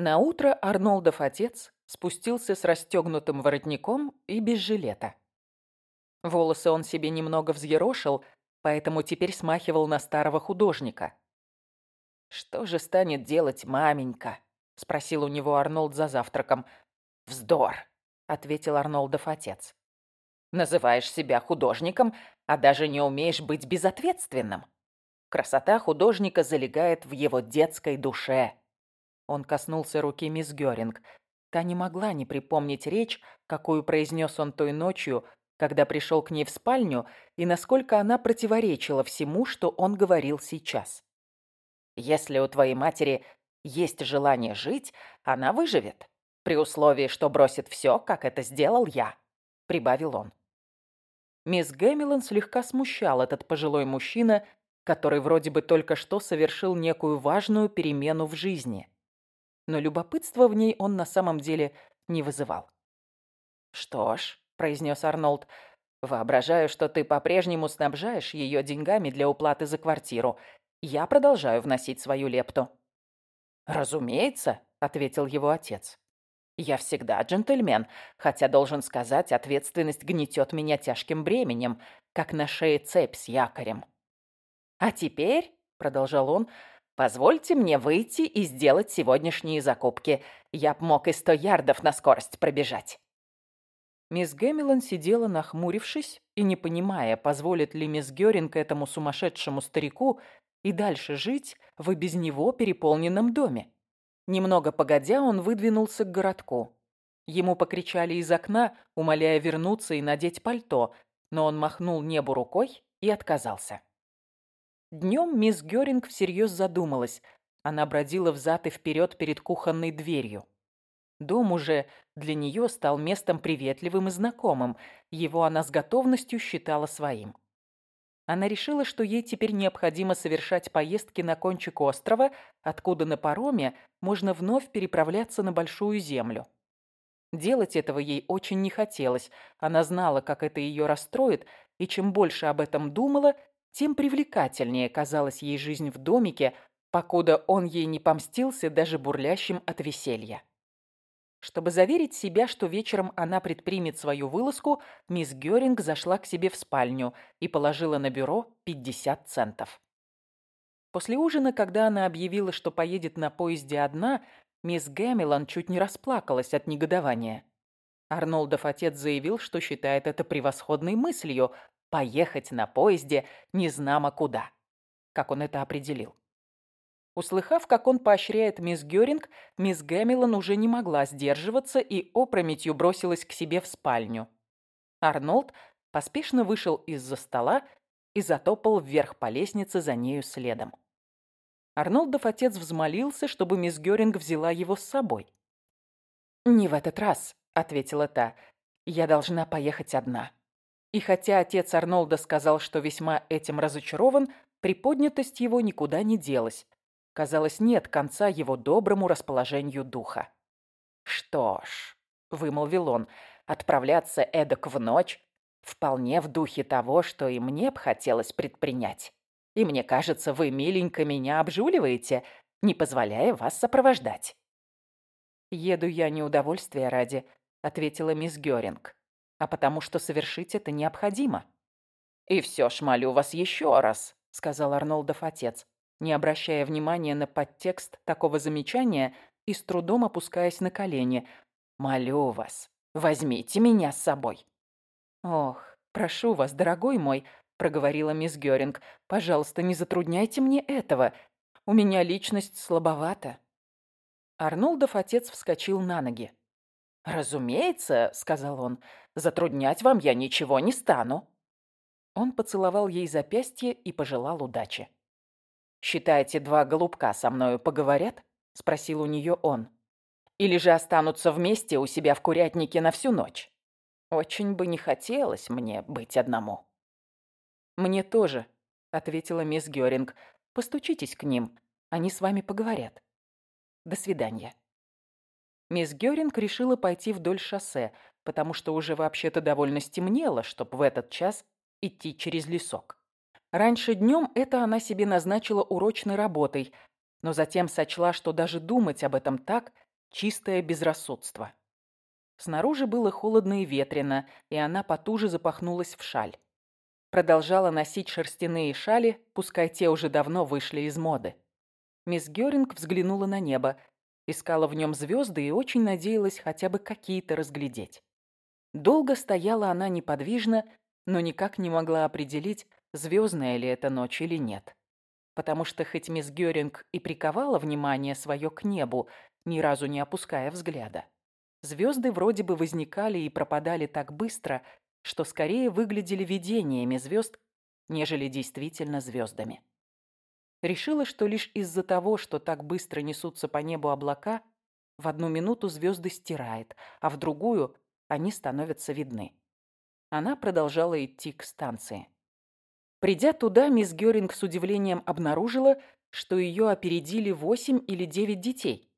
На утро Арнольдов отец спустился с расстегнутым воротником и без жилета. Волосы он себе немного взъерошил, поэтому теперь смахивал на старого художника. «Что же станет делать маменька?» — спросил у него Арнольд за завтраком. «Вздор», — ответил Арнольдов отец. «Называешь себя художником, а даже не умеешь быть безответственным. Красота художника залегает в его детской душе. Он коснулся руки мисс Гёринг. Та не могла не припомнить речь, какую произнес он той ночью, когда пришел к ней в спальню, и насколько она противоречила всему, что он говорил сейчас. «Если у твоей матери есть желание жить, она выживет, при условии, что бросит все, как это сделал я», — прибавил он. Мисс Гэмилон слегка смущал этот пожилой мужчина, который вроде бы только что совершил некую важную перемену в жизни но любопытства в ней он на самом деле не вызывал. «Что ж», — произнес Арнольд, — «воображаю, что ты по-прежнему снабжаешь ее деньгами для уплаты за квартиру. Я продолжаю вносить свою лепту». «Разумеется», — ответил его отец. «Я всегда джентльмен, хотя, должен сказать, ответственность гнетет меня тяжким бременем, как на шее цепь с якорем». «А теперь», — продолжал он, — Позвольте мне выйти и сделать сегодняшние закупки. Я б мог и сто ярдов на скорость пробежать». Мисс Гэмилон сидела, нахмурившись, и не понимая, позволит ли мисс Гёринг этому сумасшедшему старику и дальше жить в и без него переполненном доме. Немного погодя, он выдвинулся к городку. Ему покричали из окна, умоляя вернуться и надеть пальто, но он махнул небу рукой и отказался. Днем мисс Гёринг всерьез задумалась. Она бродила взад и вперед перед кухонной дверью. Дом уже для нее стал местом приветливым и знакомым. Его она с готовностью считала своим. Она решила, что ей теперь необходимо совершать поездки на кончик острова, откуда на пароме можно вновь переправляться на Большую Землю. Делать этого ей очень не хотелось. Она знала, как это ее расстроит, и чем больше об этом думала, тем привлекательнее казалась ей жизнь в домике, покуда он ей не помстился даже бурлящим от веселья. Чтобы заверить себя, что вечером она предпримет свою вылазку, мисс Гёринг зашла к себе в спальню и положила на бюро 50 центов. После ужина, когда она объявила, что поедет на поезде одна, мисс Гэмилон чуть не расплакалась от негодования. Арнольдов отец заявил, что считает это превосходной мыслью, поехать на поезде незнамо куда. Как он это определил. Услыхав, как он поощряет мисс Гёринг, мисс Гэмилон уже не могла сдерживаться и опрометью бросилась к себе в спальню. Арнольд поспешно вышел из-за стола и затопал вверх по лестнице за нею следом. Арнольдов отец взмолился, чтобы мисс Гёринг взяла его с собой. «Не в этот раз», — ответила та. «Я должна поехать одна». И хотя отец Арнольда сказал, что весьма этим разочарован, приподнятость его никуда не делась. Казалось, нет конца его доброму расположению духа. «Что ж», — вымолвил он, — «отправляться эдак в ночь вполне в духе того, что и мне б хотелось предпринять. И мне кажется, вы миленько меня обжуливаете, не позволяя вас сопровождать». «Еду я не удовольствия ради», — ответила мисс Гёринг а потому что совершить это необходимо. «И все ж молю вас еще раз», — сказал Арнольдов отец, не обращая внимания на подтекст такого замечания и с трудом опускаясь на колени. «Молю вас, возьмите меня с собой». «Ох, прошу вас, дорогой мой», — проговорила мисс Гёринг, «пожалуйста, не затрудняйте мне этого. У меня личность слабовата». Арнольдов отец вскочил на ноги. «Разумеется», — сказал он, — «затруднять вам я ничего не стану». Он поцеловал ей запястье и пожелал удачи. «Считаете, два голубка со мною поговорят?» — спросил у нее он. «Или же останутся вместе у себя в курятнике на всю ночь? Очень бы не хотелось мне быть одному». «Мне тоже», — ответила мисс Гёринг. «Постучитесь к ним, они с вами поговорят. До свидания». Мисс Гёринг решила пойти вдоль шоссе, потому что уже вообще-то довольно стемнело, чтобы в этот час идти через лесок. Раньше днем это она себе назначила урочной работой, но затем сочла, что даже думать об этом так Чистое безрассудство. Снаружи было холодно и ветрено, и она потуже запахнулась в шаль. Продолжала носить шерстяные шали, пускай те уже давно вышли из моды. Мисс Гёринг взглянула на небо, искала в нем звезды и очень надеялась хотя бы какие-то разглядеть. Долго стояла она неподвижно, но никак не могла определить, звездная ли это ночь или нет. Потому что хоть мисс Гёринг и приковала внимание свое к небу, ни разу не опуская взгляда, звезды вроде бы возникали и пропадали так быстро, что скорее выглядели видениями звезд, нежели действительно звездами. Решила, что лишь из-за того, что так быстро несутся по небу облака, в одну минуту звезды стирает, а в другую они становятся видны. Она продолжала идти к станции. Придя туда, мисс Гёринг с удивлением обнаружила, что ее опередили восемь или девять детей.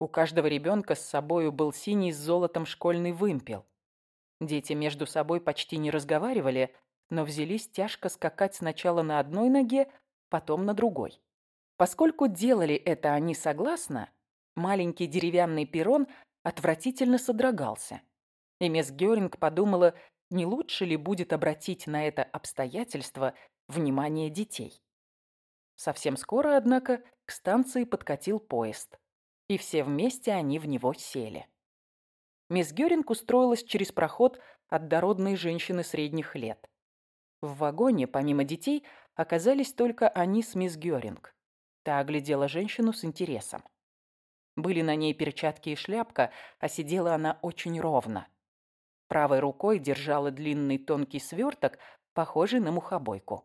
У каждого ребенка с собою был синий с золотом школьный вымпел. Дети между собой почти не разговаривали, но взялись тяжко скакать сначала на одной ноге, потом на другой. Поскольку делали это они согласно, маленький деревянный перрон отвратительно содрогался. И мисс Гёринг подумала, не лучше ли будет обратить на это обстоятельство внимание детей. Совсем скоро, однако, к станции подкатил поезд, и все вместе они в него сели. Мисс Гёринг устроилась через проход от дородной женщины средних лет. В вагоне, помимо детей, оказались только они с мисс Гёринг. Та оглядела женщину с интересом. Были на ней перчатки и шляпка, а сидела она очень ровно. Правой рукой держала длинный тонкий сверток, похожий на мухобойку.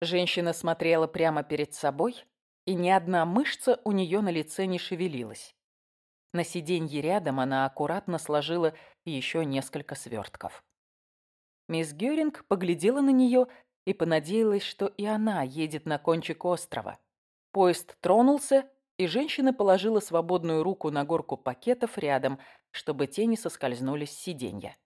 Женщина смотрела прямо перед собой, и ни одна мышца у нее на лице не шевелилась. На сиденье рядом она аккуратно сложила еще несколько свертков. Мисс Гёринг поглядела на нее и понадеялась, что и она едет на кончик острова. Поезд тронулся, и женщина положила свободную руку на горку пакетов рядом, чтобы те не соскользнули с сиденья.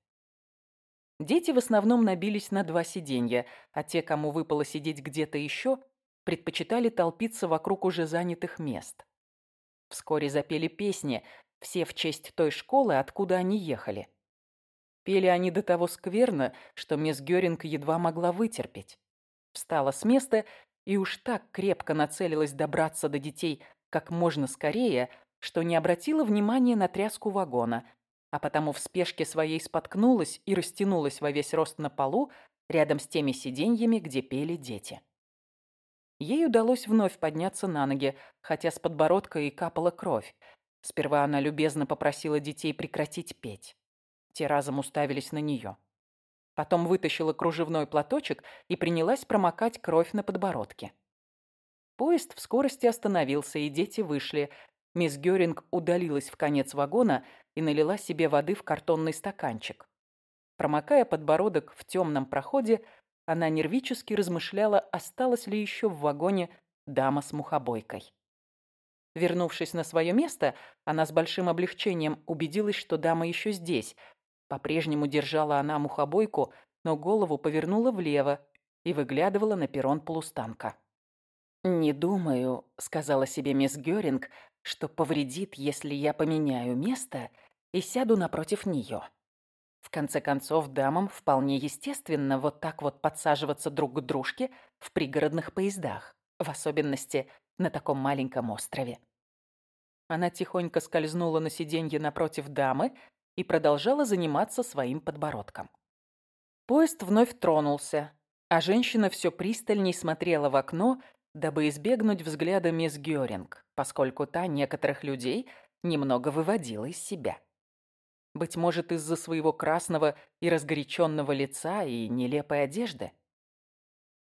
Дети в основном набились на два сиденья, а те, кому выпало сидеть где-то еще, предпочитали толпиться вокруг уже занятых мест. Вскоре запели песни, все в честь той школы, откуда они ехали. Пели они до того скверно, что мисс Гёринг едва могла вытерпеть. Встала с места и уж так крепко нацелилась добраться до детей как можно скорее, что не обратила внимания на тряску вагона, а потому в спешке своей споткнулась и растянулась во весь рост на полу рядом с теми сиденьями, где пели дети. Ей удалось вновь подняться на ноги, хотя с подбородка и капала кровь. Сперва она любезно попросила детей прекратить петь. Те разом уставились на нее. Потом вытащила кружевной платочек и принялась промокать кровь на подбородке. Поезд в скорости остановился, и дети вышли. Мисс Гёринг удалилась в конец вагона и налила себе воды в картонный стаканчик. Промокая подбородок в темном проходе, она нервически размышляла, осталась ли еще в вагоне дама с мухобойкой. Вернувшись на свое место, она с большим облегчением убедилась, что дама еще здесь. По-прежнему держала она мухобойку, но голову повернула влево и выглядывала на перрон полустанка. «Не думаю», — сказала себе мисс Гёринг, «что повредит, если я поменяю место и сяду напротив нее». В конце концов, дамам вполне естественно вот так вот подсаживаться друг к дружке в пригородных поездах, в особенности на таком маленьком острове. Она тихонько скользнула на сиденье напротив дамы и продолжала заниматься своим подбородком. Поезд вновь тронулся, а женщина все пристальней смотрела в окно, дабы избегнуть взгляда мисс Гёринг, поскольку та некоторых людей немного выводила из себя. Быть может, из-за своего красного и разгоряченного лица и нелепой одежды?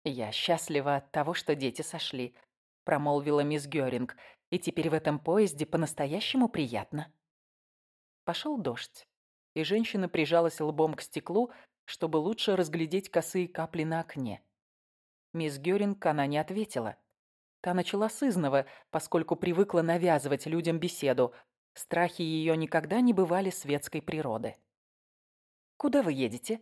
«Я счастлива от того, что дети сошли», — промолвила мисс Гёринг, «и теперь в этом поезде по-настоящему приятно». Пошел дождь, и женщина прижалась лбом к стеклу, чтобы лучше разглядеть косые капли на окне. Мисс Гёринг она не ответила. Та начала с изного, поскольку привыкла навязывать людям беседу, Страхи ее никогда не бывали светской природы. «Куда вы едете?»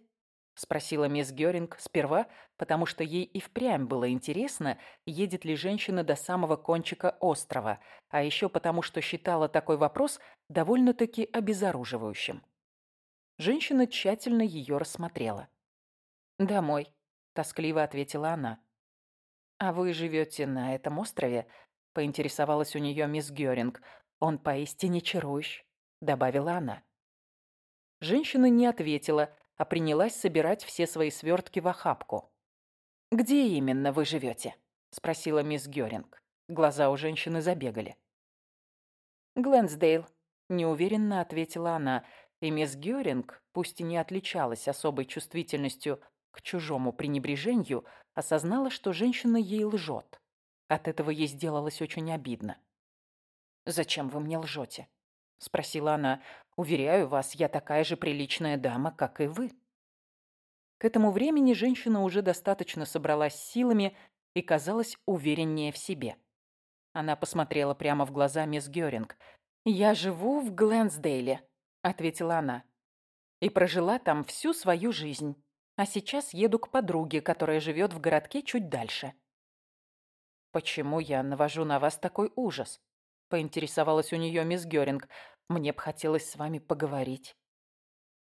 Спросила мисс Гёринг сперва, потому что ей и впрямь было интересно, едет ли женщина до самого кончика острова, а еще потому, что считала такой вопрос довольно-таки обезоруживающим. Женщина тщательно ее рассмотрела. «Домой», — тоскливо ответила она. «А вы живете на этом острове?» — поинтересовалась у нее мисс Гёринг. «Он поистине чарующ», — добавила она. Женщина не ответила, а принялась собирать все свои свертки в охапку. «Где именно вы живете?» — спросила мисс Гёринг. Глаза у женщины забегали. «Гленсдейл», — неуверенно ответила она, и мисс Гёринг, пусть и не отличалась особой чувствительностью к чужому пренебрежению, осознала, что женщина ей лжет. От этого ей сделалось очень обидно. «Зачем вы мне лжете?» — спросила она. «Уверяю вас, я такая же приличная дама, как и вы». К этому времени женщина уже достаточно собралась силами и казалась увереннее в себе. Она посмотрела прямо в глаза мисс Гёринг. «Я живу в Гленсдейле», — ответила она. «И прожила там всю свою жизнь. А сейчас еду к подруге, которая живет в городке чуть дальше». «Почему я навожу на вас такой ужас?» Поинтересовалась у нее мисс Гёринг. «Мне бы хотелось с вами поговорить».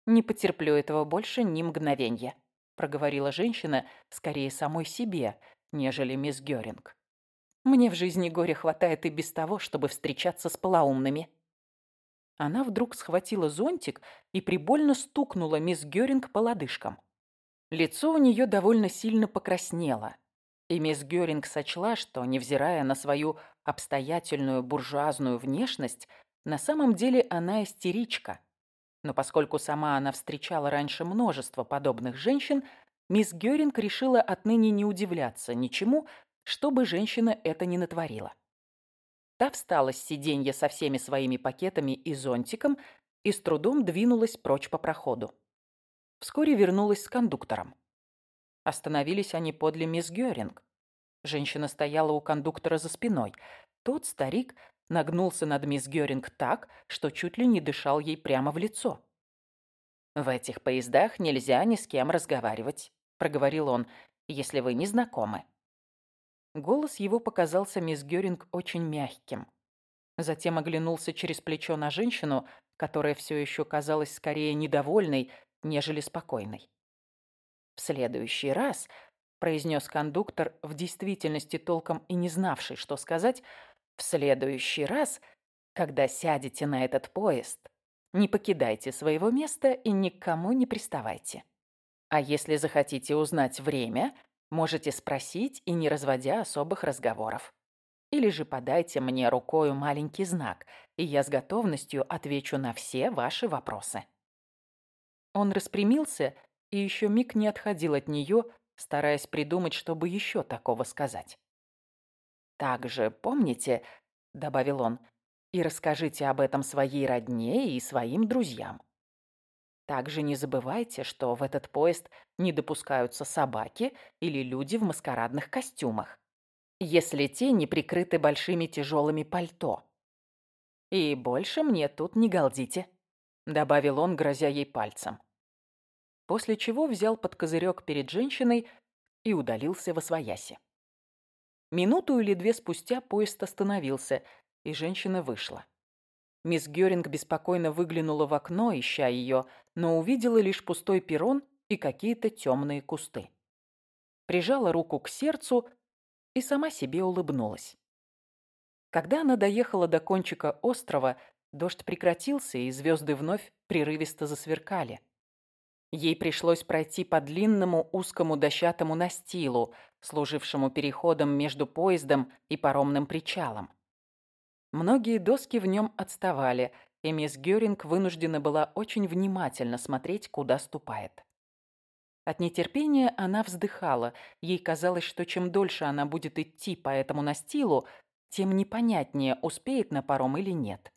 «Не потерплю этого больше ни мгновенья», проговорила женщина скорее самой себе, нежели мисс Гёринг. «Мне в жизни горя хватает и без того, чтобы встречаться с полоумными». Она вдруг схватила зонтик и прибольно стукнула мисс Гёринг по лодыжкам. Лицо у нее довольно сильно покраснело, и мисс Гёринг сочла, что, невзирая на свою обстоятельную буржуазную внешность, на самом деле она истеричка. Но поскольку сама она встречала раньше множество подобных женщин, мисс Гёринг решила отныне не удивляться ничему, чтобы женщина это не натворила. Та встала с сиденья со всеми своими пакетами и зонтиком и с трудом двинулась прочь по проходу. Вскоре вернулась с кондуктором. Остановились они подле мисс Гёринг. Женщина стояла у кондуктора за спиной. Тот старик нагнулся над мисс Гёринг так, что чуть ли не дышал ей прямо в лицо. «В этих поездах нельзя ни с кем разговаривать», — проговорил он, — «если вы не знакомы». Голос его показался мисс Гёринг очень мягким. Затем оглянулся через плечо на женщину, которая все еще казалась скорее недовольной, нежели спокойной. «В следующий раз», — произнес кондуктор, в действительности толком и не знавший, что сказать, «в следующий раз, когда сядете на этот поезд, не покидайте своего места и никому не приставайте. А если захотите узнать время, можете спросить и не разводя особых разговоров. Или же подайте мне рукою маленький знак, и я с готовностью отвечу на все ваши вопросы». Он распрямился и еще миг не отходил от нее, стараясь придумать, чтобы еще такого сказать. «Также помните», — добавил он, — «и расскажите об этом своей родне и своим друзьям. Также не забывайте, что в этот поезд не допускаются собаки или люди в маскарадных костюмах, если те не прикрыты большими тяжелыми пальто. И больше мне тут не галдите», — добавил он, грозя ей пальцем после чего взял под козырек перед женщиной и удалился во свояси. Минуту или две спустя поезд остановился, и женщина вышла. Мисс Гёринг беспокойно выглянула в окно, ища ее, но увидела лишь пустой перрон и какие-то темные кусты. Прижала руку к сердцу и сама себе улыбнулась. Когда она доехала до кончика острова, дождь прекратился, и звезды вновь прерывисто засверкали. Ей пришлось пройти по длинному узкому дощатому настилу, служившему переходом между поездом и паромным причалом. Многие доски в нем отставали, и мисс Гёринг вынуждена была очень внимательно смотреть, куда ступает. От нетерпения она вздыхала. Ей казалось, что чем дольше она будет идти по этому настилу, тем непонятнее, успеет на паром или нет.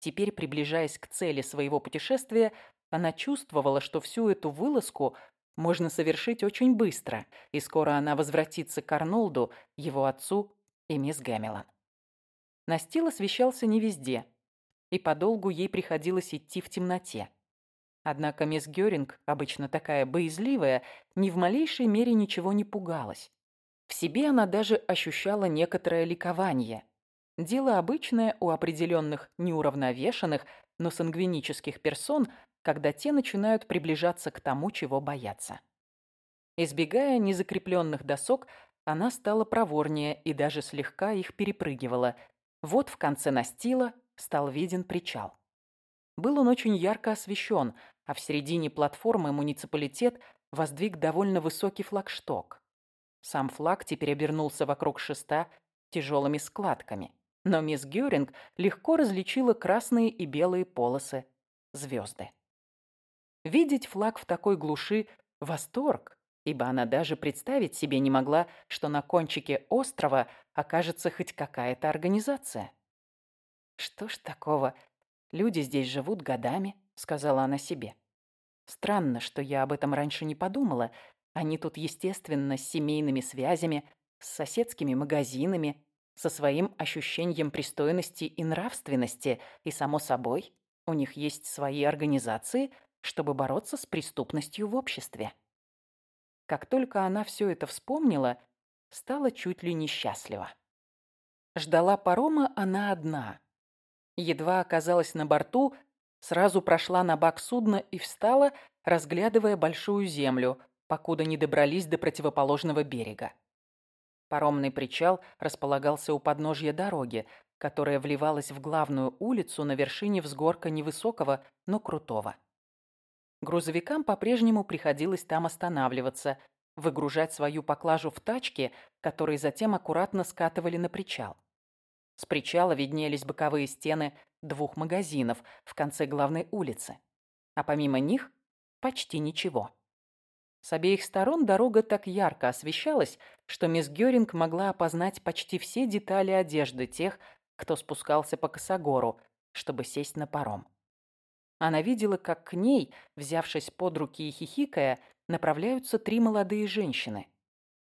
Теперь, приближаясь к цели своего путешествия, она чувствовала, что всю эту вылазку можно совершить очень быстро, и скоро она возвратится к Арнолду, его отцу и мисс Гэмилон. Настил освещался не везде, и подолгу ей приходилось идти в темноте. Однако мисс Гёринг, обычно такая боязливая, ни в малейшей мере ничего не пугалась. В себе она даже ощущала некоторое ликование. Дело обычное у определенных неуравновешенных, но сангвинических персон, когда те начинают приближаться к тому, чего боятся. Избегая незакрепленных досок, она стала проворнее и даже слегка их перепрыгивала. Вот в конце настила стал виден причал. Был он очень ярко освещен, а в середине платформы муниципалитет воздвиг довольно высокий флагшток. Сам флаг теперь обернулся вокруг шеста тяжелыми складками, но мисс Гёринг легко различила красные и белые полосы звезды. Видеть флаг в такой глуши – восторг, ибо она даже представить себе не могла, что на кончике острова окажется хоть какая-то организация. «Что ж такого? Люди здесь живут годами», — сказала она себе. «Странно, что я об этом раньше не подумала. Они тут, естественно, с семейными связями, с соседскими магазинами, со своим ощущением пристойности и нравственности, и, само собой, у них есть свои организации, чтобы бороться с преступностью в обществе». Как только она все это вспомнила, стала чуть ли несчастлива. Ждала парома она одна. Едва оказалась на борту, сразу прошла на бак судна и встала, разглядывая большую землю, покуда не добрались до противоположного берега. Паромный причал располагался у подножья дороги, которая вливалась в главную улицу на вершине взгорка невысокого, но крутого. Грузовикам по-прежнему приходилось там останавливаться, выгружать свою поклажу в тачке, которые затем аккуратно скатывали на причал. С причала виднелись боковые стены двух магазинов в конце главной улицы, а помимо них почти ничего. С обеих сторон дорога так ярко освещалась, что мисс Гёринг могла опознать почти все детали одежды тех, кто спускался по косогору, чтобы сесть на паром. Она видела, как к ней, взявшись под руки и хихикая, направляются три молодые женщины.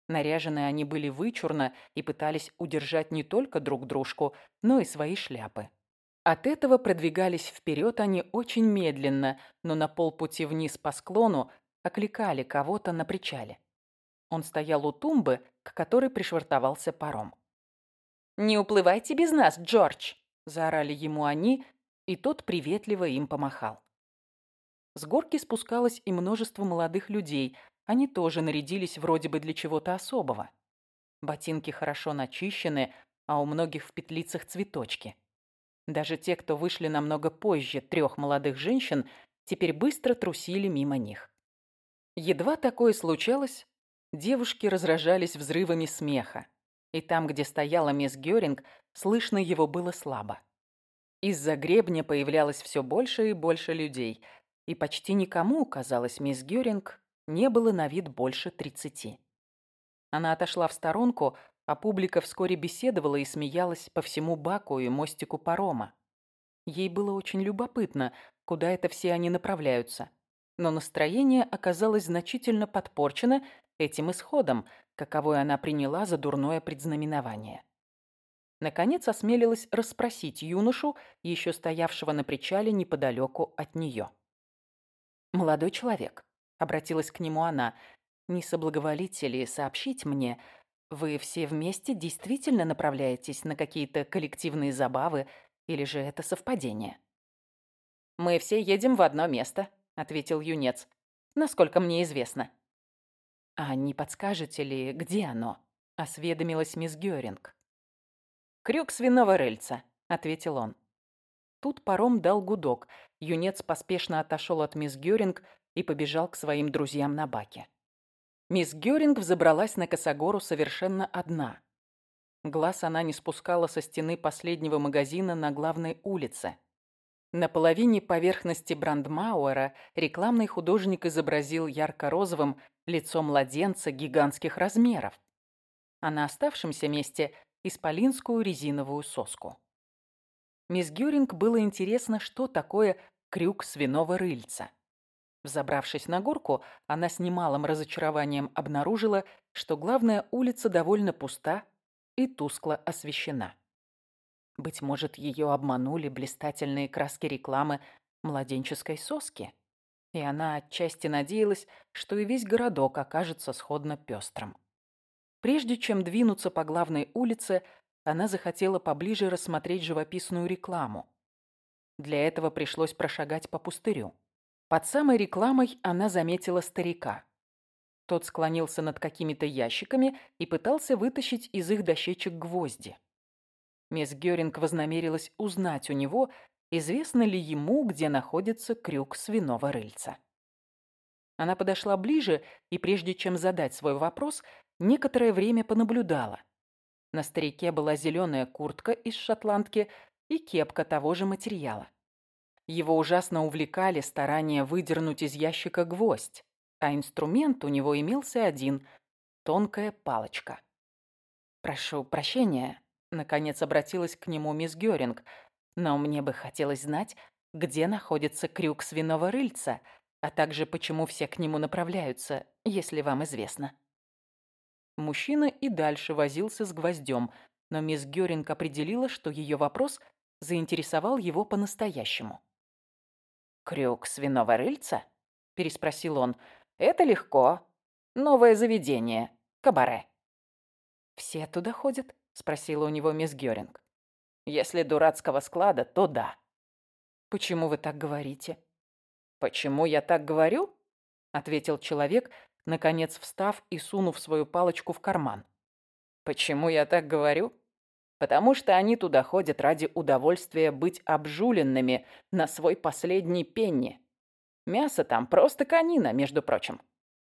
Наряжены они были вычурно и пытались удержать не только друг дружку, но и свои шляпы. От этого продвигались вперед они очень медленно, но на полпути вниз по склону окликали кого-то на причале. Он стоял у тумбы, к которой пришвартовался паром. «Не уплывайте без нас, Джордж!» – заорали ему они, и тот приветливо им помахал. С горки спускалось и множество молодых людей, они тоже нарядились вроде бы для чего-то особого. Ботинки хорошо начищены, а у многих в петлицах цветочки. Даже те, кто вышли намного позже трех молодых женщин, теперь быстро трусили мимо них. Едва такое случалось, девушки разражались взрывами смеха, и там, где стояла мисс Гёринг, слышно его было слабо. Из-за гребня появлялось все больше и больше людей, и почти никому, казалось, мисс Гёринг не было на вид больше тридцати. Она отошла в сторонку, а публика вскоре беседовала и смеялась по всему баку и мостику парома. Ей было очень любопытно, куда это все они направляются. Но настроение оказалось значительно подпорчено этим исходом, каковой она приняла за дурное предзнаменование. Наконец осмелилась расспросить юношу, еще стоявшего на причале неподалеку от нее. «Молодой человек», — обратилась к нему она, — «не соблаговолите ли сообщить мне, вы все вместе действительно направляетесь на какие-то коллективные забавы или же это совпадение?» «Мы все едем в одно место», — ответил юнец, — «насколько мне известно». «А не подскажете ли, где оно?» — осведомилась мисс Гёринг. «Крюк свиного рыльца», — ответил он. Тут паром дал гудок. Юнец поспешно отошел от мисс Гёринг и побежал к своим друзьям на баке. Мисс Гёринг взобралась на косогору совершенно одна. Глаз она не спускала со стены последнего магазина на главной улице. На половине поверхности Брандмауэра рекламный художник изобразил ярко-розовым лицо младенца гигантских размеров. А на оставшемся месте исполинскую резиновую соску. Мисс Гюринг было интересно, что такое крюк свиного рыльца. Взобравшись на горку, она с немалым разочарованием обнаружила, что главная улица довольно пуста и тускло освещена. Быть может, ее обманули блистательные краски рекламы младенческой соски? и она отчасти надеялась, что и весь городок окажется сходно пестрым. Прежде чем двинуться по главной улице, она захотела поближе рассмотреть живописную рекламу. Для этого пришлось прошагать по пустырю. Под самой рекламой она заметила старика. Тот склонился над какими-то ящиками и пытался вытащить из их дощечек гвозди. Мисс Гёринг вознамерилась узнать у него, известно ли ему, где находится крюк свиного рыльца. Она подошла ближе и, прежде чем задать свой вопрос, некоторое время понаблюдала. На старике была зеленая куртка из шотландки и кепка того же материала. Его ужасно увлекали старания выдернуть из ящика гвоздь, а инструмент у него имелся один – тонкая палочка. «Прошу прощения», – наконец обратилась к нему мисс Гёринг, «но мне бы хотелось знать, где находится крюк свиного рыльца, а также почему все к нему направляются, если вам известно». Мужчина и дальше возился с гвоздем, но мисс Гёринг определила, что ее вопрос заинтересовал его по-настоящему. «Крюк свиного рыльца?» – переспросил он. «Это легко. Новое заведение. Кабаре». «Все туда ходят?» – спросила у него мисс Гёринг. «Если дурацкого склада, то да». «Почему вы так говорите?» «Почему я так говорю?» – ответил человек, наконец встав и сунув свою палочку в карман. «Почему я так говорю?» потому что они туда ходят ради удовольствия быть обжуленными на свой последний пенни. Мясо там просто конина, между прочим.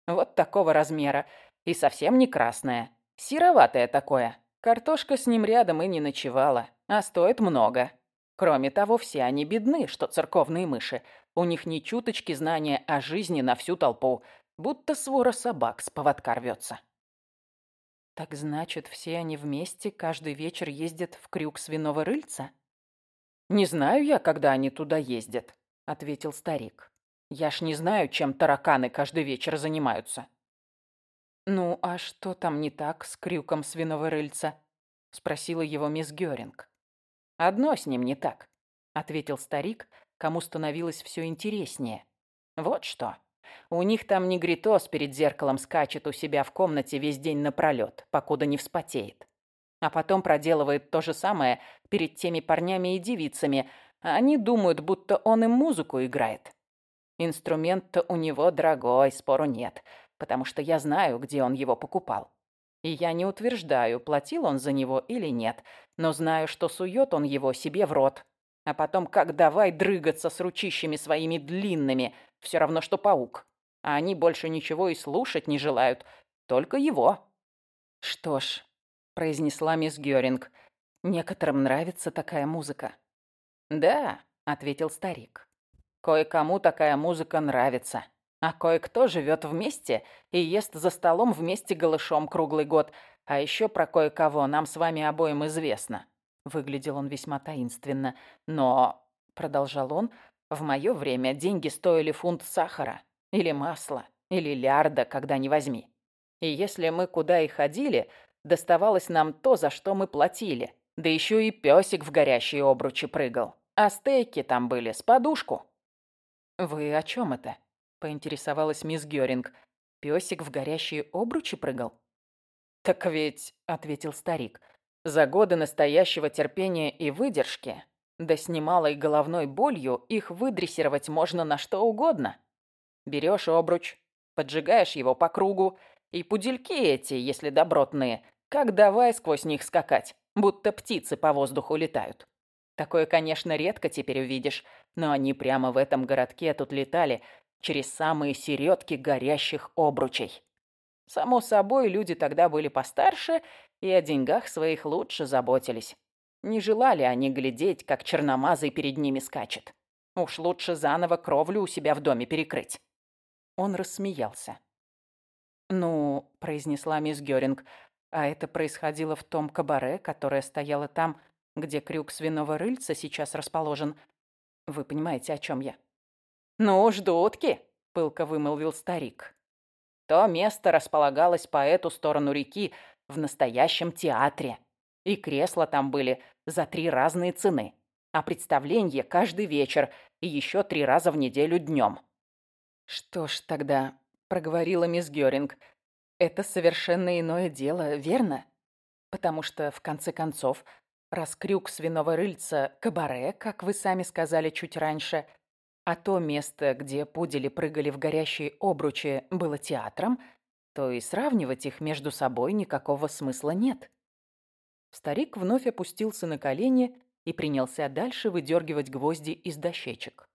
Вот такого размера и совсем не красное, сероватое такое. Картошка с ним рядом и не ночевала, а стоит много. Кроме того, все они бедны, что церковные мыши. У них ни чуточки знания о жизни на всю толпу, будто свора собак с поводка рвется. Так значит, все они вместе каждый вечер ездят в крюк свиного рыльца? Не знаю я, когда они туда ездят, ответил старик. Я ж не знаю, чем тараканы каждый вечер занимаются. Ну, а что там не так с крюком свиного рыльца? спросила его мисс Гёринг. Одно с ним не так, ответил старик, кому становилось все интереснее. Вот что. У них там негритос перед зеркалом скачет у себя в комнате весь день напролёт, покуда не вспотеет. А потом проделывает то же самое перед теми парнями и девицами, они думают, будто он им музыку играет. Инструмент-то у него дорогой, спору нет, потому что я знаю, где он его покупал. И я не утверждаю, платил он за него или нет, но знаю, что сует он его себе в рот. А потом как давай дрыгаться с ручищами своими длинными, все равно, что паук. А они больше ничего и слушать не желают. Только его. Что ж, произнесла мисс Гёринг, некоторым нравится такая музыка. Да, ответил старик. Кое-кому такая музыка нравится. А кое-кто живет вместе и ест за столом вместе голышом круглый год. А еще про кое-кого нам с вами обоим известно. Выглядел он весьма таинственно. Но, продолжал он, в мое время деньги стоили фунт сахара, или масла, или лярда, когда ни возьми. И если мы куда и ходили, доставалось нам то, за что мы платили. Да еще и песик в горящие обручи прыгал. А стейки там были с подушку. «Вы о чем это?» – поинтересовалась мисс Гёринг. «Песик в горящие обручи прыгал?» «Так ведь», – ответил старик, – «за годы настоящего терпения и выдержки да с немалой головной болью их выдрессировать можно на что угодно. Берешь обруч, поджигаешь его по кругу, и пудельки эти, если добротные, как давай сквозь них скакать, будто птицы по воздуху летают. Такое, конечно, редко теперь увидишь, но они прямо в этом городке тут летали через самые середки горящих обручей. Само собой, люди тогда были постарше и о деньгах своих лучше заботились. Не желали они глядеть, как черномазый перед ними скачет. Уж лучше заново кровлю у себя в доме перекрыть. Он рассмеялся. «Ну», — произнесла мисс Гёринг, «а это происходило в том кабаре, которое стояло там, где крюк свиного рыльца сейчас расположен. Вы понимаете, о чем я?» «Ну, ждутки», — пылко вымолвил старик. «То место располагалось по эту сторону реки в настоящем театре. И кресла там были за три разные цены. А представление каждый вечер и еще три раза в неделю днем. «Что ж тогда», — проговорила мисс Гёринг, — «это совершенно иное дело, верно? Потому что, в конце концов, раз крюк свиного рыльца — кабаре, как вы сами сказали чуть раньше, а то место, где пудели прыгали в горящие обручи, было театром, то и сравнивать их между собой никакого смысла нет». Старик вновь опустился на колени и принялся дальше выдергивать гвозди из дощечек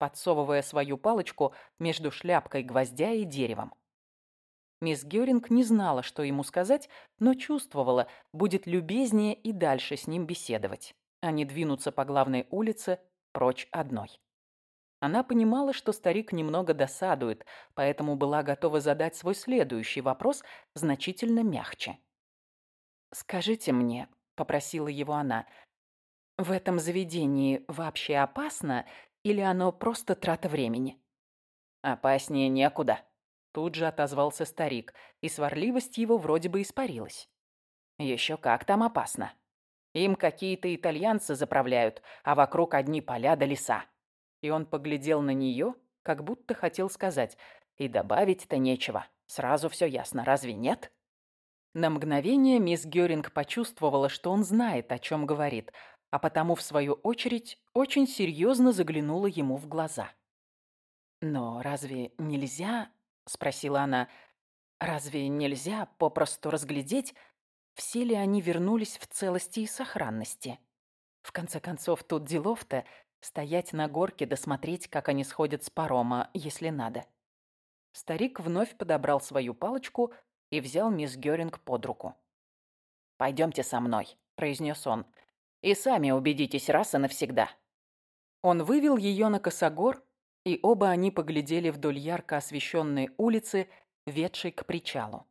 подсовывая свою палочку между шляпкой гвоздя и деревом. Мисс Гёринг не знала, что ему сказать, но чувствовала, будет любезнее и дальше с ним беседовать, а не двинуться по главной улице прочь одной. Она понимала, что старик немного досадует, поэтому была готова задать свой следующий вопрос значительно мягче. «Скажите мне», — попросила его она, — «в этом заведении вообще опасно или оно просто трата времени? Опаснее некуда. Тут же отозвался старик, и сварливость его вроде бы испарилась. Еще как там опасно. Им какие-то итальянцы заправляют, а вокруг одни поля да леса. И он поглядел на нее, как будто хотел сказать, и добавить-то нечего. Сразу все ясно, разве нет? На мгновение мисс Гёринг почувствовала, что он знает, о чем говорит, а потому, в свою очередь, очень серьезно заглянула ему в глаза. «Но разве нельзя?» — спросила она. «Разве нельзя попросту разглядеть, все ли они вернулись в целости и сохранности? В конце концов, тут делов-то стоять на горке досмотреть, как они сходят с парома, если надо». Старик вновь подобрал свою палочку и взял мисс Гёринг под руку. «Пойдемте со мной», — произнес он. И сами убедитесь раз и навсегда». Он вывел ее на косогор, и оба они поглядели вдоль ярко освещенной улицы, ведшей к причалу.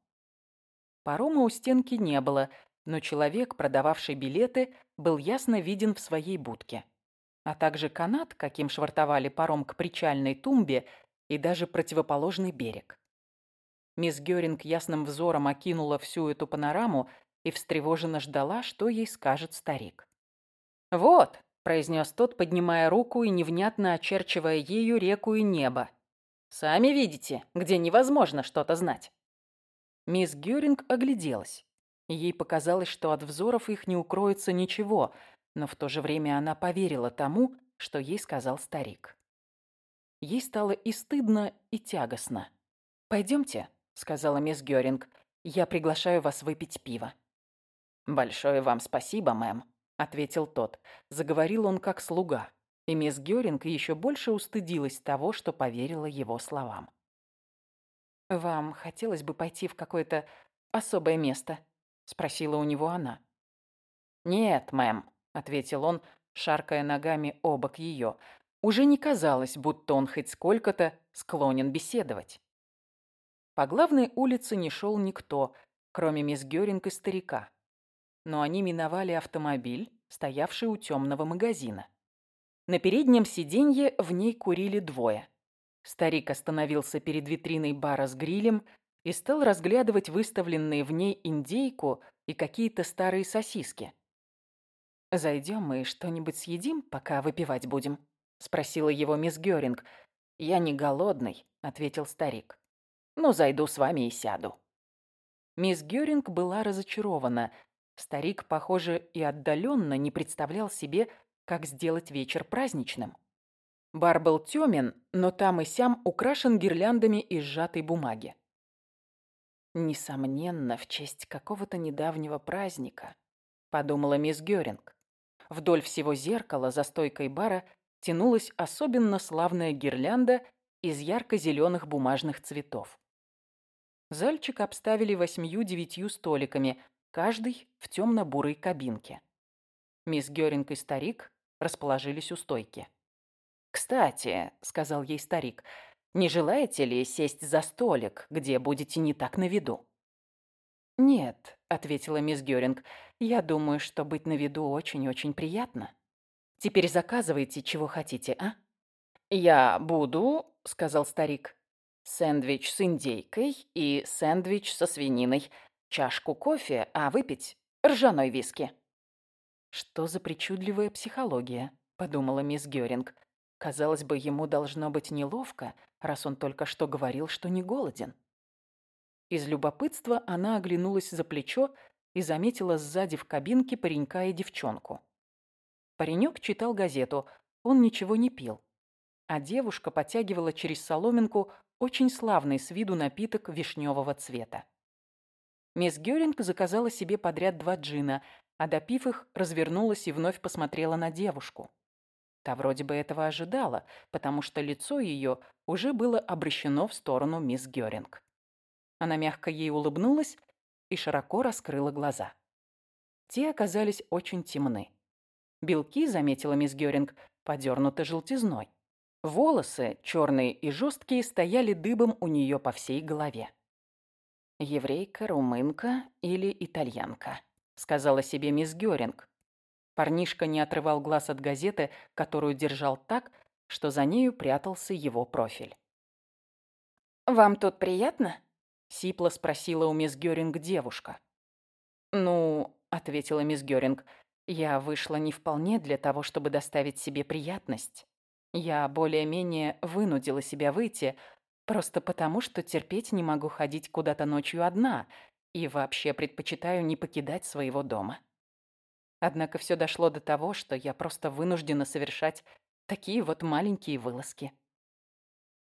Парома у стенки не было, но человек, продававший билеты, был ясно виден в своей будке. А также канат, каким швартовали паром к причальной тумбе, и даже противоположный берег. Мисс Гёринг ясным взором окинула всю эту панораму и встревоженно ждала, что ей скажет старик. «Вот», — произнес тот, поднимая руку и невнятно очерчивая ею реку и небо. «Сами видите, где невозможно что-то знать». Мисс Гюринг огляделась. Ей показалось, что от взоров их не укроется ничего, но в то же время она поверила тому, что ей сказал старик. Ей стало и стыдно, и тягостно. «Пойдемте», — сказала мисс Гёринг, — «я приглашаю вас выпить пиво». «Большое вам спасибо, мэм», ответил тот. Заговорил он как слуга, и мисс Гёринг еще больше устыдилась того, что поверила его словам. «Вам хотелось бы пойти в какое-то особое место?» — спросила у него она. «Нет, мэм», — ответил он, шаркая ногами обок ее. Уже не казалось, будто он хоть сколько-то склонен беседовать. По главной улице не шел никто, кроме мисс Гёринг и старика но они миновали автомобиль, стоявший у темного магазина. На переднем сиденье в ней курили двое. Старик остановился перед витриной бара с грилем и стал разглядывать выставленные в ней индейку и какие-то старые сосиски. «Зайдем и что-нибудь съедим, пока выпивать будем?» — спросила его мисс Гёринг. «Я не голодный», — ответил старик. «Ну, зайду с вами и сяду». Мисс Гёринг была разочарована, Старик, похоже, и отдаленно не представлял себе, как сделать вечер праздничным. Бар был тёмен, но там и сям украшен гирляндами из сжатой бумаги. «Несомненно, в честь какого-то недавнего праздника», — подумала мисс Гёринг. Вдоль всего зеркала за стойкой бара тянулась особенно славная гирлянда из ярко-зеленых бумажных цветов. Зальчик обставили восьмью-девятью столиками, каждый в темно-бурой кабинке. Мисс Гёринг и старик расположились у стойки. «Кстати», — сказал ей старик, — «не желаете ли сесть за столик, где будете не так на виду?» «Нет», — ответила мисс Гёринг, — «я думаю, что быть на виду очень-очень приятно. Теперь заказывайте, чего хотите, а?» «Я буду», — сказал старик, — «сэндвич с индейкой и сэндвич со свининой, чашку кофе, а выпить ржаной виски. «Что за причудливая психология?» – подумала мисс Гёринг. Казалось бы, ему должно быть неловко, раз он только что говорил, что не голоден. Из любопытства она оглянулась за плечо и заметила сзади в кабинке паренька и девчонку. Паренек читал газету, он ничего не пил. А девушка потягивала через соломинку очень славный с виду напиток вишневого цвета. Мисс Гёринг заказала себе подряд два джина, а допив их, развернулась и вновь посмотрела на девушку. Та вроде бы этого ожидала, потому что лицо ее уже было обращено в сторону мисс Гёринг. Она мягко ей улыбнулась и широко раскрыла глаза. Те оказались очень темны. Белки, заметила мисс Гёринг, подернуты желтизной. Волосы, черные и жесткие, стояли дыбом у нее по всей голове. «Еврейка, румынка или итальянка», — сказала себе мисс Гёринг. Парнишка не отрывал глаз от газеты, которую держал так, что за нею прятался его профиль. «Вам тут приятно?» — сипло спросила у мисс Гёринг девушка. «Ну», — ответила мисс Гёринг, — «я вышла не вполне для того, чтобы доставить себе приятность. Я более-менее вынудила себя выйти, просто потому, что терпеть не могу ходить куда-то ночью одна и вообще предпочитаю не покидать своего дома. Однако все дошло до того, что я просто вынуждена совершать такие вот маленькие вылазки.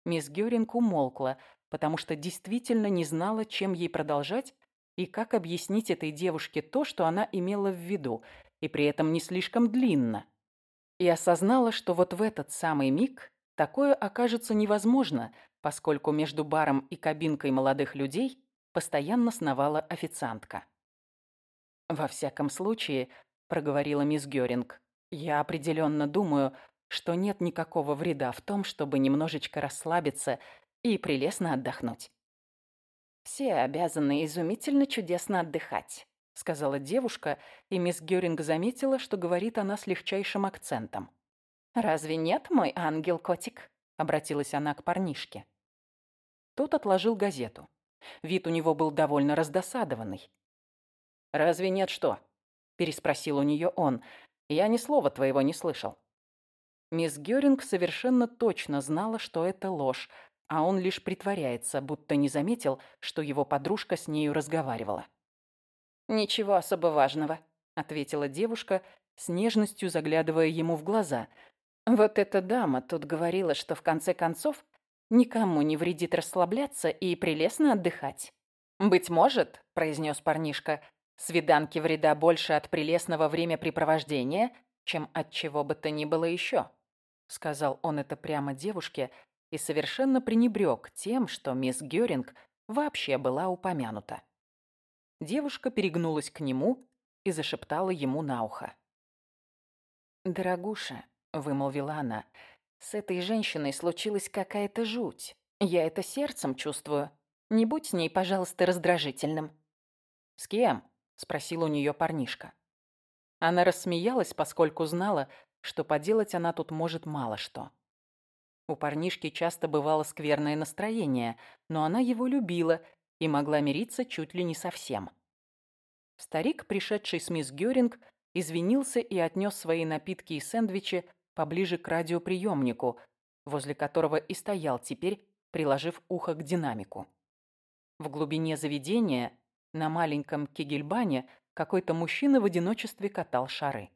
Мисс Гёринг умолкла, потому что действительно не знала, чем ей продолжать и как объяснить этой девушке то, что она имела в виду, и при этом не слишком длинно и осознала, что вот в этот самый миг такое окажется невозможно, поскольку между баром и кабинкой молодых людей постоянно сновала официантка. «Во всяком случае», — проговорила мисс Гёринг, «я определенно думаю, что нет никакого вреда в том, чтобы немножечко расслабиться и прелестно отдохнуть». «Все обязаны изумительно чудесно отдыхать», — сказала девушка, и мисс Гёринг заметила, что говорит она с легчайшим акцентом. «Разве нет, мой ангел-котик?» — обратилась она к парнишке. Тот отложил газету. Вид у него был довольно раздосадованный. «Разве нет что?» — переспросил у нее он. «Я ни слова твоего не слышал». Мисс Гёринг совершенно точно знала, что это ложь, а он лишь притворяется, будто не заметил, что его подружка с нею разговаривала. «Ничего особо важного», — ответила девушка, с нежностью заглядывая ему в глаза. «Вот эта дама тут говорила, что в конце концов никому не вредит расслабляться и прелестно отдыхать». «Быть может», — произнес парнишка, — «свиданки вреда больше от прелестного времяпрепровождения, чем от чего бы то ни было еще», — сказал он это прямо девушке и совершенно пренебрег тем, что мисс Гёринг вообще была упомянута. Девушка перегнулась к нему и зашептала ему на ухо. «Дорогуша», — вымолвила она, — «с этой женщиной случилась какая-то жуть. Я это сердцем чувствую. Не будь с ней, пожалуйста, раздражительным». «С кем?» — спросил у нее парнишка. Она рассмеялась, поскольку знала, что поделать она тут может мало что. У парнишки часто бывало скверное настроение, но она его любила и могла мириться чуть ли не со всем. Старик, пришедший с мисс Гёринг, извинился и отнес свои напитки и сэндвичи поближе к радиоприемнику, возле которого и стоял теперь, приложив ухо к динамику. В глубине заведения, на маленьком кегельбане, какой-то мужчина в одиночестве катал шары.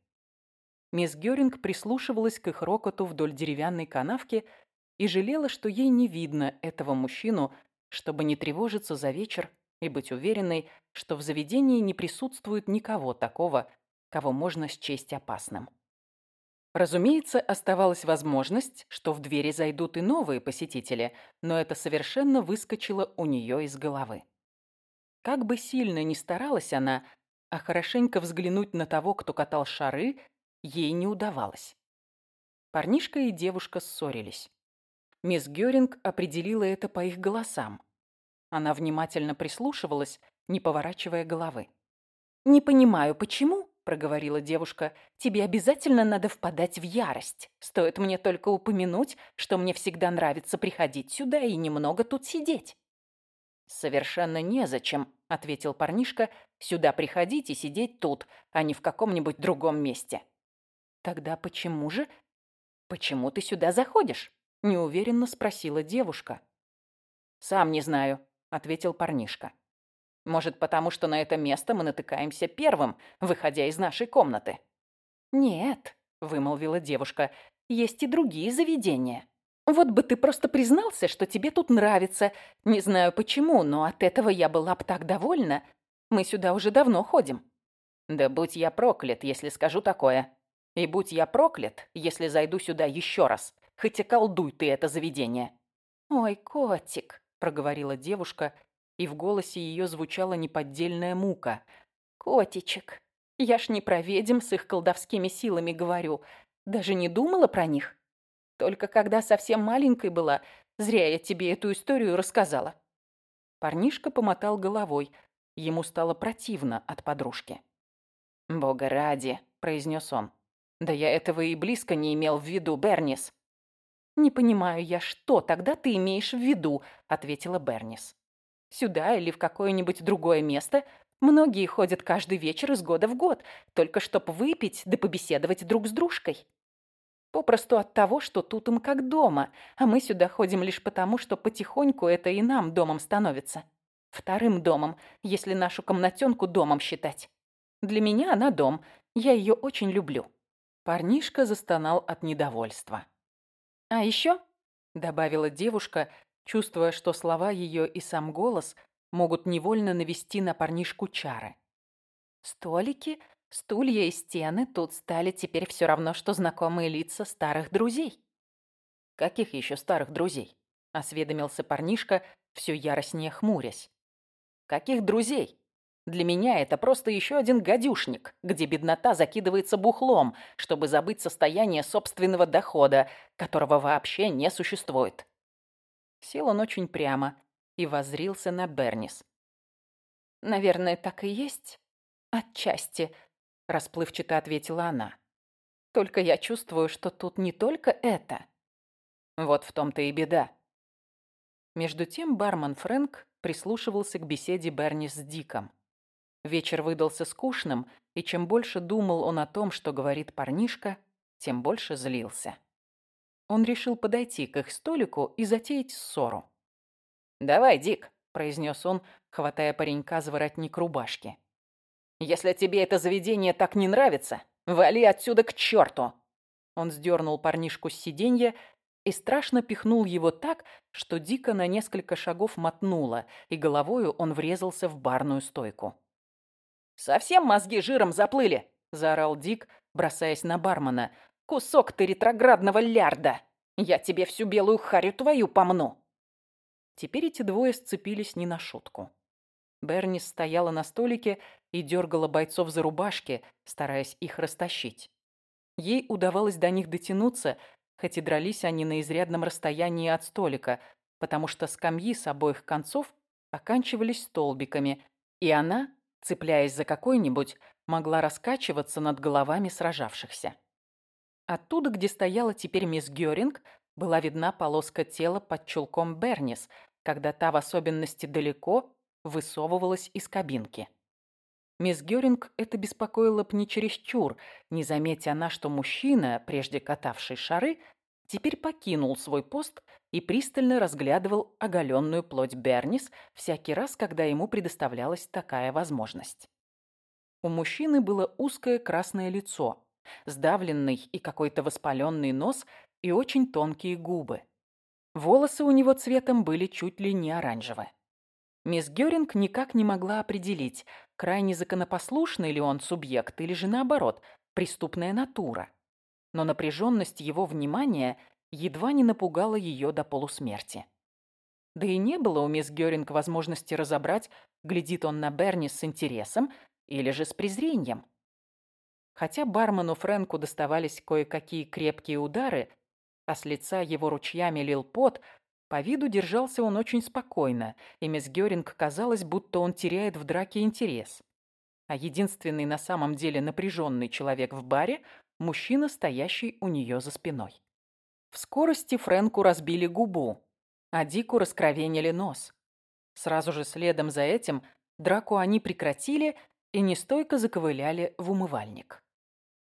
Мисс Гёринг прислушивалась к их рокоту вдоль деревянной канавки и жалела, что ей не видно этого мужчину, чтобы не тревожиться за вечер и быть уверенной, что в заведении не присутствует никого такого, кого можно счесть опасным. Разумеется, оставалась возможность, что в двери зайдут и новые посетители, но это совершенно выскочило у нее из головы. Как бы сильно ни старалась она, а хорошенько взглянуть на того, кто катал шары, ей не удавалось. Парнишка и девушка ссорились. Мисс Гёринг определила это по их голосам. Она внимательно прислушивалась, не поворачивая головы. «Не понимаю, почему?» – проговорила девушка. «Тебе обязательно надо впадать в ярость. Стоит мне только упомянуть, что мне всегда нравится приходить сюда и немного тут сидеть». «Совершенно незачем», – ответил парнишка, – «сюда приходить и сидеть тут, а не в каком-нибудь другом месте». «Тогда почему же?» «Почему ты сюда заходишь?» – неуверенно спросила девушка. «Сам не знаю», – ответил парнишка. «Может, потому что на это место мы натыкаемся первым, выходя из нашей комнаты?» «Нет», – вымолвила девушка, – «есть и другие заведения. Вот бы ты просто признался, что тебе тут нравится. Не знаю почему, но от этого я была бы так довольна. Мы сюда уже давно ходим». «Да будь я проклят, если скажу такое. И будь я проклят, если зайду сюда еще раз. Хоть и колдуй ты это заведение». «Ой, котик», — проговорила девушка, и в голосе ее звучала неподдельная мука. «Котичек, я ж не про ведьм с их колдовскими силами говорю. Даже не думала про них. Только когда совсем маленькой была, зря я тебе эту историю рассказала». Парнишка помотал головой. Ему стало противно от подружки. «Бога ради», — произнес он. «Да я этого и близко не имел в виду, Бернис». «Не понимаю я, что тогда ты имеешь в виду», — ответила Бернис. «Сюда или в какое-нибудь другое место многие ходят каждый вечер из года в год, только чтоб выпить да побеседовать друг с дружкой. Попросту от того, что тут им как дома, а мы сюда ходим лишь потому, что потихоньку это и нам домом становится. Вторым домом, если нашу комнатенку домом считать. Для меня она дом, я ее очень люблю». Парнишка застонал от недовольства. «А еще», — добавила девушка, чувствуя, что слова ее и сам голос могут невольно навести на парнишку чары. «Столики Стулья и стены тут стали теперь все равно, что знакомые лица старых друзей. «Каких еще старых друзей?» — осведомился парнишка, все яростнее хмурясь. «Каких друзей? Для меня это просто еще один гадюшник, где беднота закидывается бухлом, чтобы забыть состояние собственного дохода, которого вообще не существует». Сел он очень прямо и воззрился на Бернис. «Наверное, так и есть. Отчасти», расплывчато ответила она. Только я чувствую, что тут не только это. Вот в том-то и беда. Между тем бармен Фрэнк прислушивался к беседе Берни с Диком. Вечер выдался скучным, и чем больше думал он о том, что говорит парнишка, тем больше злился. Он решил подойти к их столику и затеять ссору. «Давай, Дик», — произнес он, хватая паренька за воротник рубашки. Если тебе это заведение так не нравится, вали отсюда к черту!» Он сдернул парнишку с сиденья и страшно пихнул его так, что дико на несколько шагов мотнуло, и головою он врезался в барную стойку. «Совсем мозги жиром заплыли!» – заорал Дик, бросаясь на бармена. «Кусок ты ретроградного лярда! Я тебе всю белую харю твою помну!» Теперь эти двое сцепились не на шутку. Бернис стояла на столике и дергала бойцов за рубашки, стараясь их растащить. Ей удавалось до них дотянуться, хоть и дрались они на изрядном расстоянии от столика, потому что скамьи с обоих концов оканчивались столбиками, и она, цепляясь за какой-нибудь, могла раскачиваться над головами сражавшихся. Оттуда, где стояла теперь мисс Гёринг, была видна полоска тела под чулком Бернис, когда та в особенности далеко высовывалась из кабинки. Мисс Гёринг это беспокоило б не чересчур, не заметя она, что мужчина, прежде катавший шары, теперь покинул свой пост и пристально разглядывал оголенную плоть Бернис всякий раз, когда ему предоставлялась такая возможность. У мужчины было узкое красное лицо, сдавленный и какой-то воспаленный нос и очень тонкие губы. Волосы у него цветом были чуть ли не оранжевые. Мисс Гёринг никак не могла определить, крайне законопослушный ли он субъект или же наоборот, преступная натура. Но напряженность его внимания едва не напугала ее до полусмерти. Да и не было у мисс Гёринг возможности разобрать, глядит он на Берни с интересом или же с презрением. Хотя бармену Фрэнку доставались кое-какие крепкие удары, а с лица его ручьями лил пот, по виду держался он очень спокойно, и мисс Гёринг казалось, будто он теряет в драке интерес. А единственный на самом деле напряженный человек в баре – мужчина, стоящий у нее за спиной. В скорости Фрэнку разбили губу, а Дику раскровенили нос. Сразу же следом за этим драку они прекратили и нестойко заковыляли в умывальник.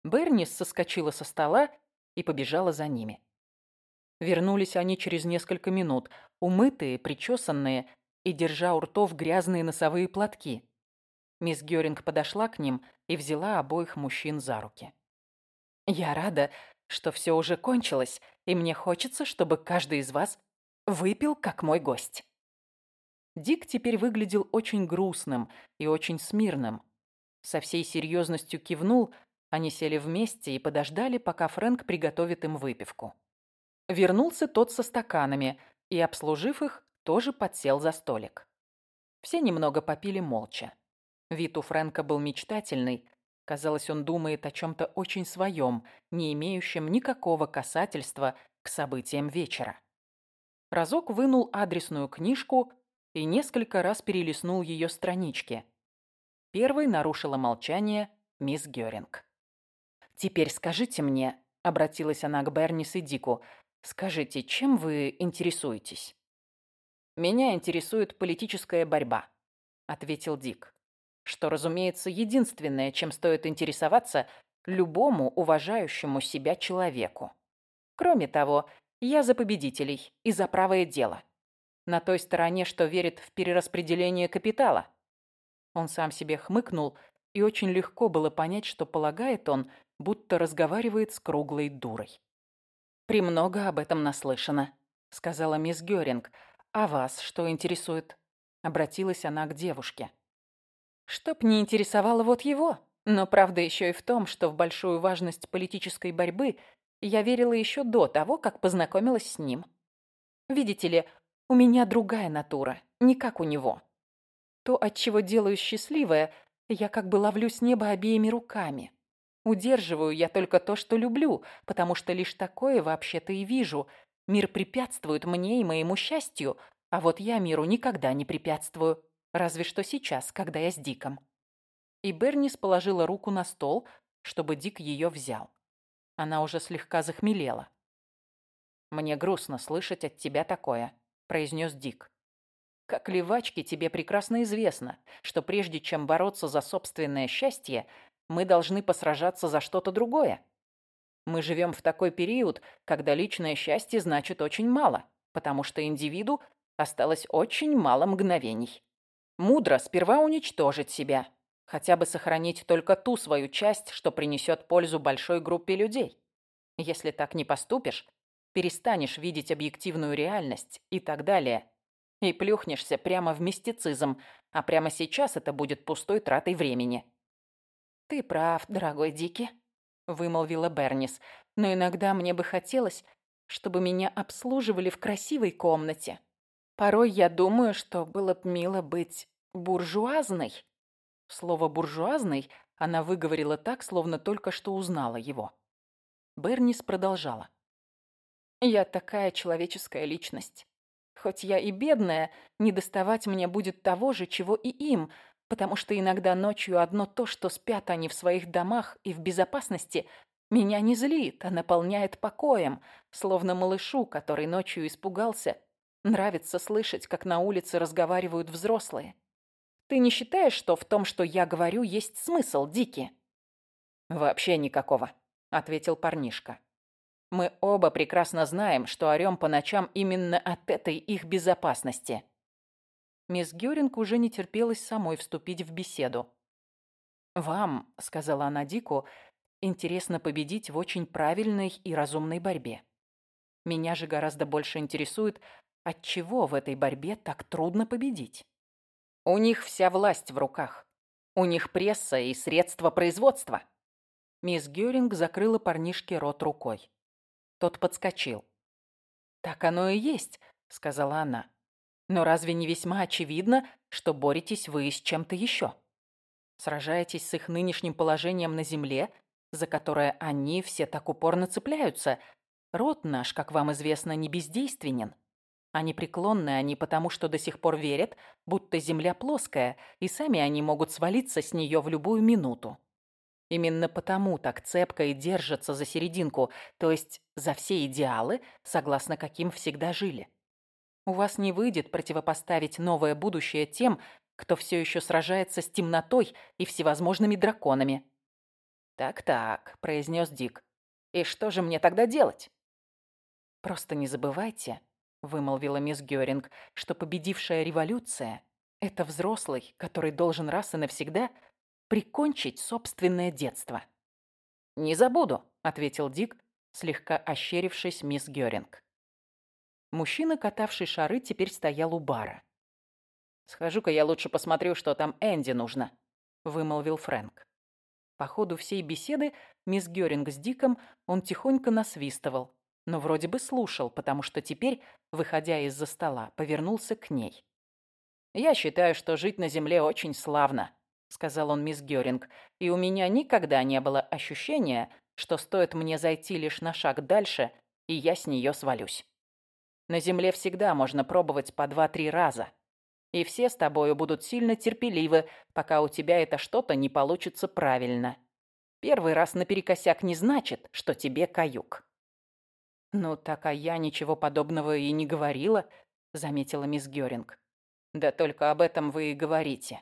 Бернис соскочила со стола и побежала за ними. Вернулись они через несколько минут, умытые, причесанные и держа у ртов грязные носовые платки. Мисс Гёринг подошла к ним и взяла обоих мужчин за руки. «Я рада, что все уже кончилось, и мне хочется, чтобы каждый из вас выпил, как мой гость». Дик теперь выглядел очень грустным и очень смирным. Со всей серьезностью кивнул, они сели вместе и подождали, пока Фрэнк приготовит им выпивку. Вернулся тот со стаканами и, обслужив их, тоже подсел за столик. Все немного попили молча. Вид у Фрэнка был мечтательный. Казалось, он думает о чем-то очень своем, не имеющем никакого касательства к событиям вечера. Разок вынул адресную книжку и несколько раз перелистнул ее странички. Первой нарушила молчание мисс Гёринг. «Теперь скажите мне», — обратилась она к Бернис и Дику, «скажите, чем вы интересуетесь?» «Меня интересует политическая борьба», — ответил Дик. «Что, разумеется, единственное, чем стоит интересоваться любому уважающему себя человеку. Кроме того, я за победителей и за правое дело. На той стороне, что верит в перераспределение капитала». Он сам себе хмыкнул, и очень легко было понять, что полагает он, будто разговаривает с круглой дурой. «Премного об этом наслышано», — сказала мисс Гёринг. «А вас что интересует?» — обратилась она к девушке. «Чтоб не интересовало вот его. Но правда еще и в том, что в большую важность политической борьбы я верила еще до того, как познакомилась с ним. Видите ли, у меня другая натура, не как у него. То, от чего делаю счастливое, я как бы ловлю с неба обеими руками. Удерживаю я только то, что люблю, потому что лишь такое вообще-то и вижу. Мир препятствует мне и моему счастью, а вот я миру никогда не препятствую. Разве что сейчас, когда я с Диком. И Бернис положила руку на стол, чтобы Дик ее взял. Она уже слегка захмелела. «Мне грустно слышать от тебя такое», — произнес Дик. «Как левачке тебе прекрасно известно, что прежде чем бороться за собственное счастье, мы должны посражаться за что-то другое. Мы живем в такой период, когда личное счастье значит очень мало, потому что индивиду осталось очень мало мгновений. Мудро сперва уничтожить себя, хотя бы сохранить только ту свою часть, что принесет пользу большой группе людей. Если так не поступишь, перестанешь видеть объективную реальность и так далее. И плюхнешься прямо в мистицизм, а прямо сейчас это будет пустой тратой времени. «Ты прав, дорогой Дики», — вымолвила Бернис. «Но иногда мне бы хотелось, чтобы меня обслуживали в красивой комнате. Порой я думаю, что было бы мило быть буржуазной». Слово «буржуазной» она выговорила так, словно только что узнала его. Бернис продолжала. «Я такая человеческая личность. Хоть я и бедная, не доставать мне будет того же, чего и им, потому что иногда ночью одно то, что спят они в своих домах и в безопасности, меня не злит, а наполняет покоем, словно малышу, который ночью испугался. Нравится слышать, как на улице разговаривают взрослые. Ты не считаешь, что в том, что я говорю, есть смысл, Дики? Вообще никакого, ответил парнишка. Мы оба прекрасно знаем, что орём по ночам именно от этой их безопасности. Мисс Гёринг уже не терпелась самой вступить в беседу. «Вам», — сказала она Дику, — «интересно победить в очень правильной и разумной борьбе. Меня же гораздо больше интересует, от чего в этой борьбе так трудно победить. У них вся власть в руках. У них пресса и средства производства». Мисс Гёринг закрыла парнишке рот рукой. Тот подскочил. «Так оно и есть», — сказала она. Но разве не весьма очевидно, что боретесь вы с чем-то еще? Сражаетесь с их нынешним положением на земле, за которое они все так упорно цепляются. Род наш, как вам известно, не бездейственен. А непреклонны они потому, что до сих пор верят, будто земля плоская, и сами они могут свалиться с нее в любую минуту. Именно потому так цепко и держатся за серединку, то есть за все идеалы, согласно каким всегда жили. У вас не выйдет противопоставить новое будущее тем, кто все еще сражается с темнотой и всевозможными драконами. «Так-так», — произнес Дик. И что же мне тогда делать? Просто не забывайте, вымолвила мисс Гёринг, что победившая революция – это взрослый, который должен раз и навсегда прикончить собственное детство. «Не забуду», – ответил Дик, слегка ощерившись мисс Гёринг. Мужчина, катавший шары, теперь стоял у бара. «Схожу-ка я лучше посмотрю, что там Энди нужно», – вымолвил Фрэнк. По ходу всей беседы мисс Гёринг с Диком он тихонько насвистывал, но вроде бы слушал, потому что теперь, выходя из-за стола, повернулся к ней. «Я считаю, что жить на земле очень славно», — сказал он мисс Гёринг, «и у меня никогда не было ощущения, что стоит мне зайти лишь на шаг дальше, и я с нее свалюсь. На земле всегда можно пробовать по два-три раза, и все с тобою будут сильно терпеливы, пока у тебя это что-то не получится правильно. Первый раз наперекосяк не значит, что тебе каюк». «Ну, так а я ничего подобного и не говорила», — заметила мисс Гёринг. «Да только об этом вы и говорите.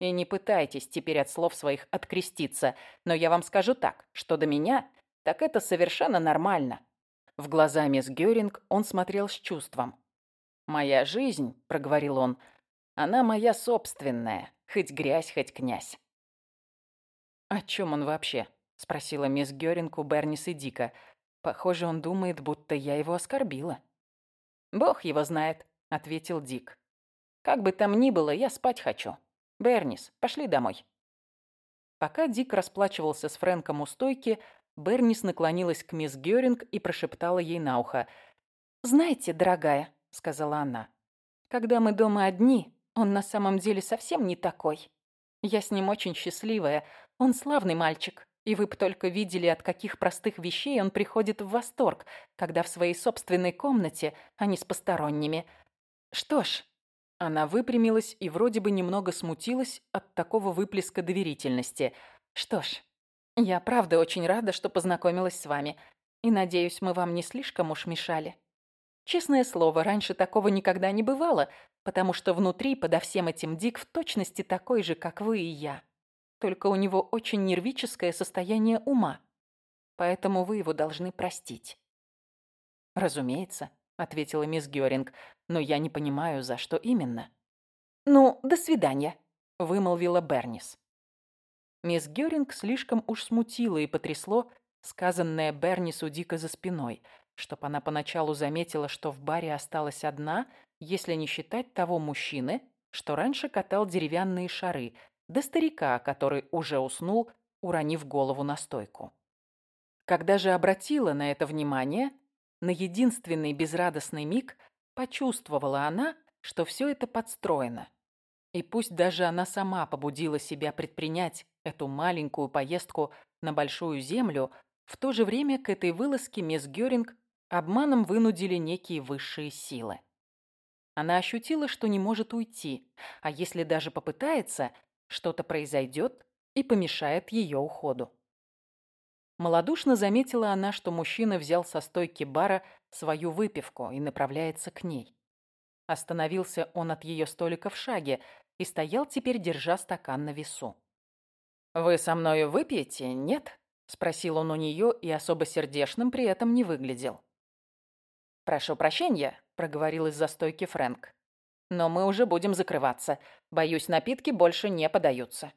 И не пытайтесь теперь от слов своих откреститься, но я вам скажу так, что до меня, так это совершенно нормально». В глаза мисс Гёринг он смотрел с чувством. «Моя жизнь», — проговорил он, — «она моя собственная, хоть грязь, хоть князь». «О чем он вообще?» — спросила мисс Гёринг у Бернис и Дика. «Похоже, он думает, будто я его оскорбила». «Бог его знает», — ответил Дик. «Как бы там ни было, я спать хочу. Бернис, пошли домой». Пока Дик расплачивался с Фрэнком у стойки, Бернис наклонилась к мисс Гёринг и прошептала ей на ухо. «Знаете, дорогая, сказала она. «Когда мы дома одни, он на самом деле совсем не такой. Я с ним очень счастливая, он славный мальчик, и вы бы только видели, от каких простых вещей он приходит в восторг, когда в своей собственной комнате, а не с посторонними. Что ж...» Она выпрямилась и вроде бы немного смутилась от такого выплеска доверительности. «Что ж, я правда очень рада, что познакомилась с вами, и надеюсь, мы вам не слишком уж мешали». Честное слово, раньше такого никогда не бывало, потому что внутри, подо всем этим, Дик в точности такой же, как вы и я. Только у него очень нервическое состояние ума. Поэтому вы его должны простить. «Разумеется», — ответила мисс Гёринг, «но я не понимаю, за что именно». «Ну, до свидания», — вымолвила Бернис. Мисс Гёринг слишком уж смутила и потрясло сказанное Бернису дико за спиной — чтоб она поначалу заметила, что в баре осталась одна, если не считать того мужчины, что раньше катал деревянные шары, до старика, который уже уснул, уронив голову на стойку. Когда же обратила на это внимание, на единственный безрадостный миг почувствовала она, что все это подстроено. И пусть даже она сама побудила себя предпринять эту маленькую поездку на Большую Землю, в то же время к этой вылазке мисс Гёринг обманом вынудили некие высшие силы. Она ощутила, что не может уйти, а если даже попытается, что-то произойдет и помешает ее уходу. Молодушно заметила она, что мужчина взял со стойки бара свою выпивку и направляется к ней. Остановился он от ее столика в шаге и стоял теперь, держа стакан на весу. «Вы со мною выпьете, нет?» — спросил он у нее и особо сердешным при этом не выглядел. «Прошу прощения», — проговорил из-за стойки Фрэнк. «Но мы уже будем закрываться. Боюсь, напитки больше не подаются».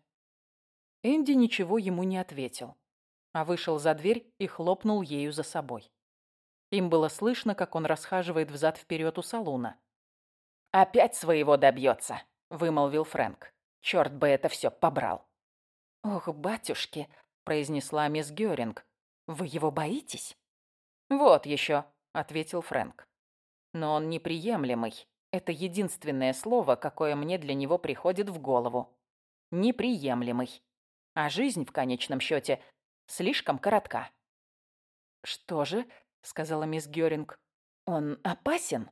Энди ничего ему не ответил, а вышел за дверь и хлопнул ею за собой. Им было слышно, как он расхаживает взад-вперед у салуна. «Опять своего добьется», — вымолвил Фрэнк. «Черт бы это все побрал». «Ох, батюшки», — произнесла мисс Гёринг. «Вы его боитесь?» «Вот еще», — ответил Фрэнк. «Но он неприемлемый. Это единственное слово, какое мне для него приходит в голову. Неприемлемый. А жизнь, в конечном счете, слишком коротка». «Что же?» — сказала мисс Гёринг. «Он опасен?»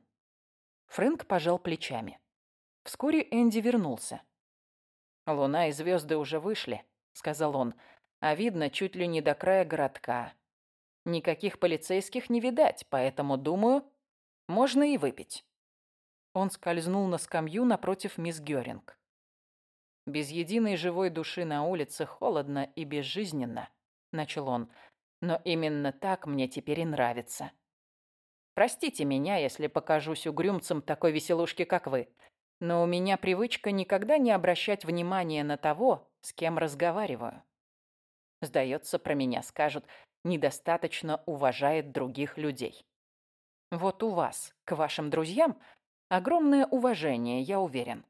Фрэнк пожал плечами. Вскоре Энди вернулся. «Луна и звезды уже вышли», — сказал он, «а видно чуть ли не до края городка. Никаких полицейских не видать, поэтому, думаю, можно и выпить». Он скользнул на скамью напротив мисс Гёринг. «Без единой живой души на улице холодно и безжизненно», — начал он. Но именно так мне теперь и нравится. Простите меня, если покажусь угрюмцем такой веселушки, как вы, но у меня привычка никогда не обращать внимания на того, с кем разговариваю. Сдается, про меня скажут, недостаточно уважает других людей. Вот у вас, к вашим друзьям, огромное уважение, я уверен.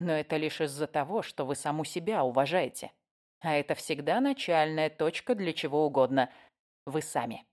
Но это лишь из-за того, что вы саму себя уважаете. А это всегда начальная точка для чего угодно. Вы сами.